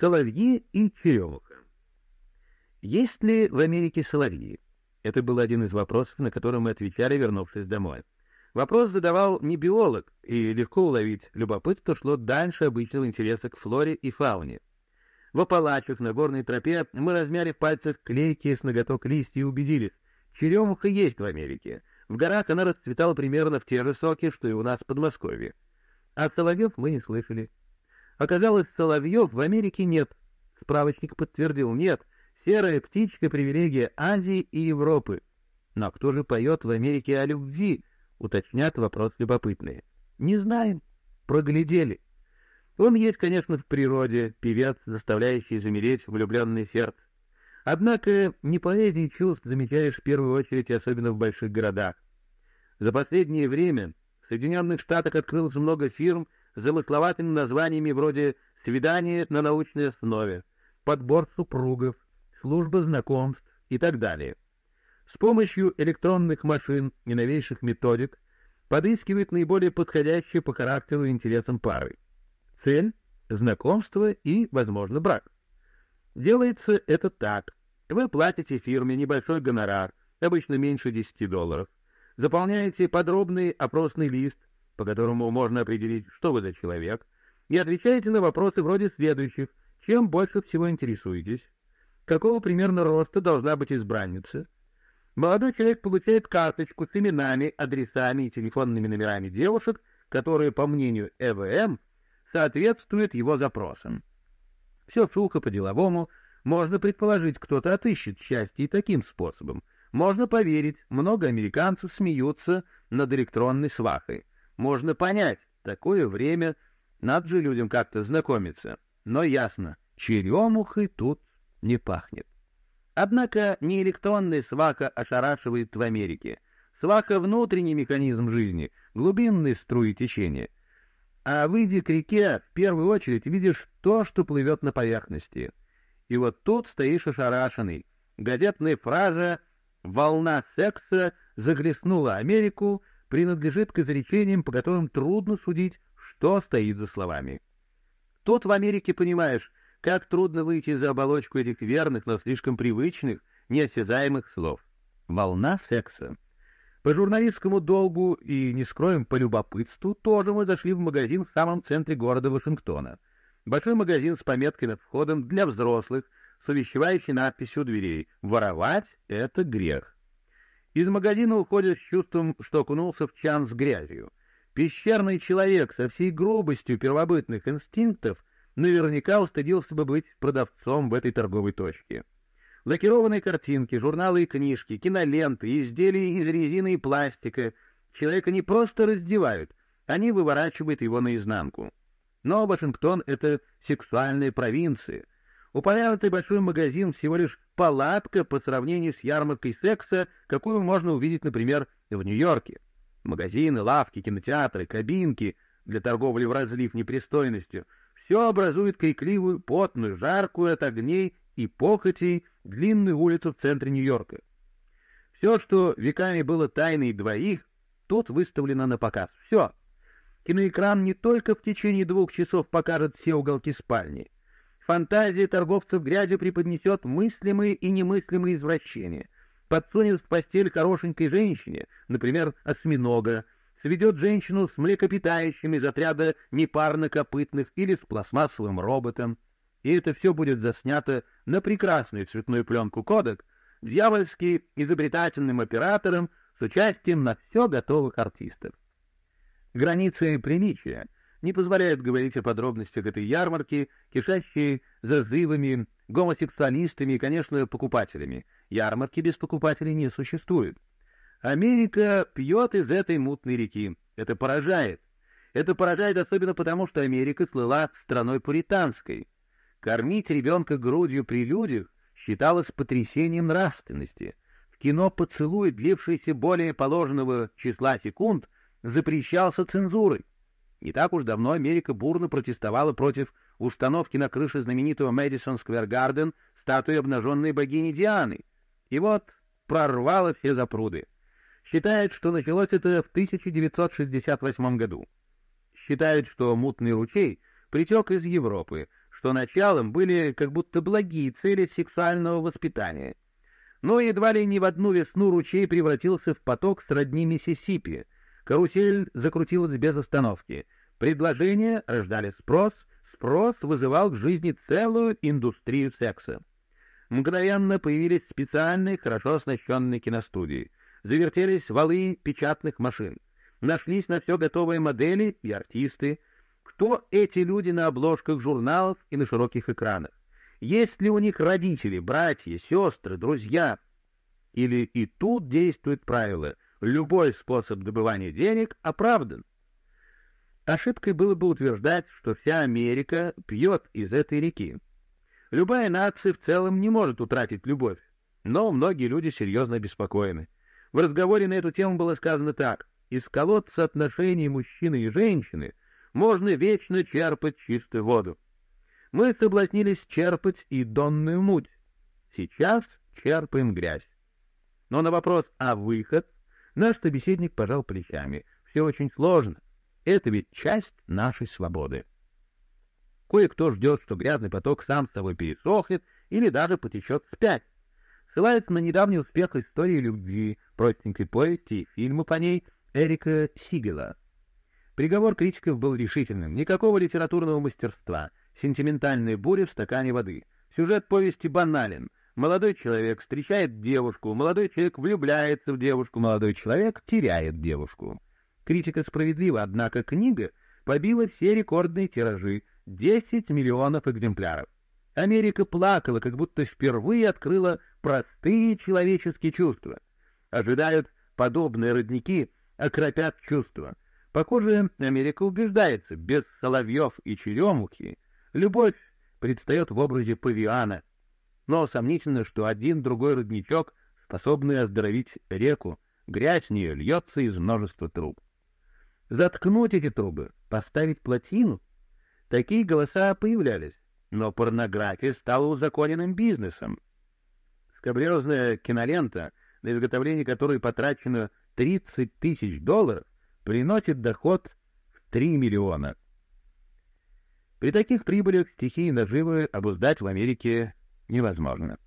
Соловьи и черемуха. Есть ли в Америке соловьи? Это был один из вопросов, на который мы отвечали, вернувшись домой. Вопрос задавал не биолог, и легко уловить любопытство шло дальше обычного интереса к флоре и фауне. В Апалачах на горной тропе мы размяли в пальцах клейкие с ноготок листья и убедились, черемуха есть в Америке. В горах она расцветала примерно в те же соки, что и у нас в Подмосковье. А соловьев мы не слышали. Оказалось, соловьев в Америке нет. Справочник подтвердил, нет. Серая птичка — привилегия Азии и Европы. Но кто же поет в Америке о любви? Уточнят вопрос любопытные. Не знаем. Проглядели. Он есть, конечно, в природе, певец, заставляющий замереть влюбленное сердце. Однако не поэзии чувств замечаешь в первую очередь, особенно в больших городах. За последнее время в Соединенных Штатах открылось много фирм замысловатыми названиями вроде «Свидание на научной основе», «Подбор супругов», «Служба знакомств» и так далее. С помощью электронных машин и новейших методик подыскивает наиболее подходящие по характеру и интересам пары. Цель — знакомство и, возможно, брак. Делается это так. Вы платите фирме небольшой гонорар, обычно меньше 10 долларов, заполняете подробный опросный лист, по которому можно определить, что вы за человек, и отвечаете на вопросы вроде следующих. Чем больше всего интересуетесь? Какого примерно роста должна быть избранница? Молодой человек получает карточку с именами, адресами и телефонными номерами девушек, которые, по мнению ЭВМ, соответствуют его запросам. Все сухо по-деловому, можно предположить, кто-то отыщет счастье и таким способом. Можно поверить, много американцев смеются над электронной свахой. Можно понять, такое время, надо же людям как-то знакомиться. Но ясно, черемухой тут не пахнет. Однако не электронная свака ошарашивает в Америке. Свака — внутренний механизм жизни, глубинные струи течения. А выйдя к реке, в первую очередь видишь то, что плывет на поверхности. И вот тут стоишь ошарашенный. Газетная фраза «Волна секса захлестнула Америку» принадлежит к изречениям, по которым трудно судить, что стоит за словами. Тут в Америке понимаешь, как трудно выйти за оболочку этих верных, но слишком привычных, неосязаемых слов. Волна секса. По журналистскому долгу и, не скроем, по любопытству, тоже мы зашли в магазин в самом центре города Вашингтона. Большой магазин с пометкой над входом для взрослых, с увещевающей надписью дверей «Воровать — это грех». Из магазина уходит с чувством, что окунулся в чан с грязью. Пещерный человек со всей грубостью первобытных инстинктов наверняка устыдился бы быть продавцом в этой торговой точке. Лакированные картинки, журналы и книжки, киноленты, изделия из резины и пластика. Человека не просто раздевают, они выворачивают его наизнанку. Но Вашингтон — это сексуальная провинция. Упомянутый большой магазин всего лишь палатка по сравнению с ярмаркой секса, какую можно увидеть, например, в Нью-Йорке. Магазины, лавки, кинотеатры, кабинки для торговли в разлив непристойностью — все образует крикливую, потную, жаркую от огней и похотей длинную улицу в центре Нью-Йорка. Все, что веками было тайной двоих, тут выставлено на показ. Все. Киноэкран не только в течение двух часов покажет все уголки спальни. Фантазия торговцев грязью преподнесет мыслимые и немыслимые извращения. Подсунет в постель хорошенькой женщине, например, осьминога, сведет женщину с млекопитающими из отряда непарнокопытных или с пластмассовым роботом, и это все будет заснято на прекрасную цветную пленку кодек дьявольски изобретательным оператором с участием на все готовых артистов. Границы приличия не позволяют говорить о подробностях этой ярмарки, кишащей зазывами, гомосексуалистами и, конечно, покупателями. Ярмарки без покупателей не существует. Америка пьет из этой мутной реки. Это поражает. Это поражает особенно потому, что Америка слыла страной пуританской — Кормить ребенка грудью при людях считалось потрясением нравственности. В кино поцелуй, длившийся более положенного числа секунд, запрещался цензурой. Не так уж давно Америка бурно протестовала против установки на крыше знаменитого Мэдисон Сквер Гарден статуи обнаженной богини Дианы. И вот прорвало все запруды. Считают, что началось это в 1968 году. Считают, что мутный ручей притек из Европы, что началом были как будто благие цели сексуального воспитания. Но едва ли не в одну весну ручей превратился в поток сродни Миссисипи. Карусель закрутилась без остановки. Предложения рождали спрос, спрос вызывал к жизни целую индустрию секса. Мгновенно появились специальные, хорошо оснащенные киностудии. Завертелись валы печатных машин. Нашлись на все готовые модели и артисты. Кто эти люди на обложках журналов и на широких экранах? Есть ли у них родители, братья, сестры, друзья? Или и тут действует правило «любой способ добывания денег оправдан»? Ошибкой было бы утверждать, что вся Америка пьет из этой реки. Любая нация в целом не может утратить любовь, но многие люди серьезно обеспокоены. В разговоре на эту тему было сказано так. Из колодца отношений мужчины и женщины можно вечно черпать чистую воду. Мы соблазнились черпать и донную муть. Сейчас черпаем грязь. Но на вопрос «А выход?» Наш собеседник пожал плечами. Все очень сложно. Это ведь часть нашей свободы. Кое-кто ждет, что грязный поток сам с собой пересохнет или даже потечет вспять. Ссылается на недавний успех истории любви, простенькой повести и фильма по ней Эрика Сигела. Приговор критиков был решительным. Никакого литературного мастерства, сентиментальная буря в стакане воды. Сюжет повести банален. Молодой человек встречает девушку, молодой человек влюбляется в девушку, молодой человек теряет девушку. Критика справедлива, однако книга побила все рекордные тиражи — 10 миллионов экземпляров. Америка плакала, как будто впервые открыла простые человеческие чувства. Ожидают подобные родники, окропят чувства. Похоже, Америка убеждается, без соловьев и черемухи любовь предстает в образе павиана. Но сомнительно, что один другой родничок, способный оздоровить реку, грязь в нее льется из множества труб заткнуть эти трубы, поставить плотину. Такие голоса появлялись, но порнография стала узаконенным бизнесом. Скабрезная кинолента, на изготовление которой потрачено 30 тысяч долларов, приносит доход в 3 миллиона. При таких прибылях стихии наживы обуздать в Америке невозможно.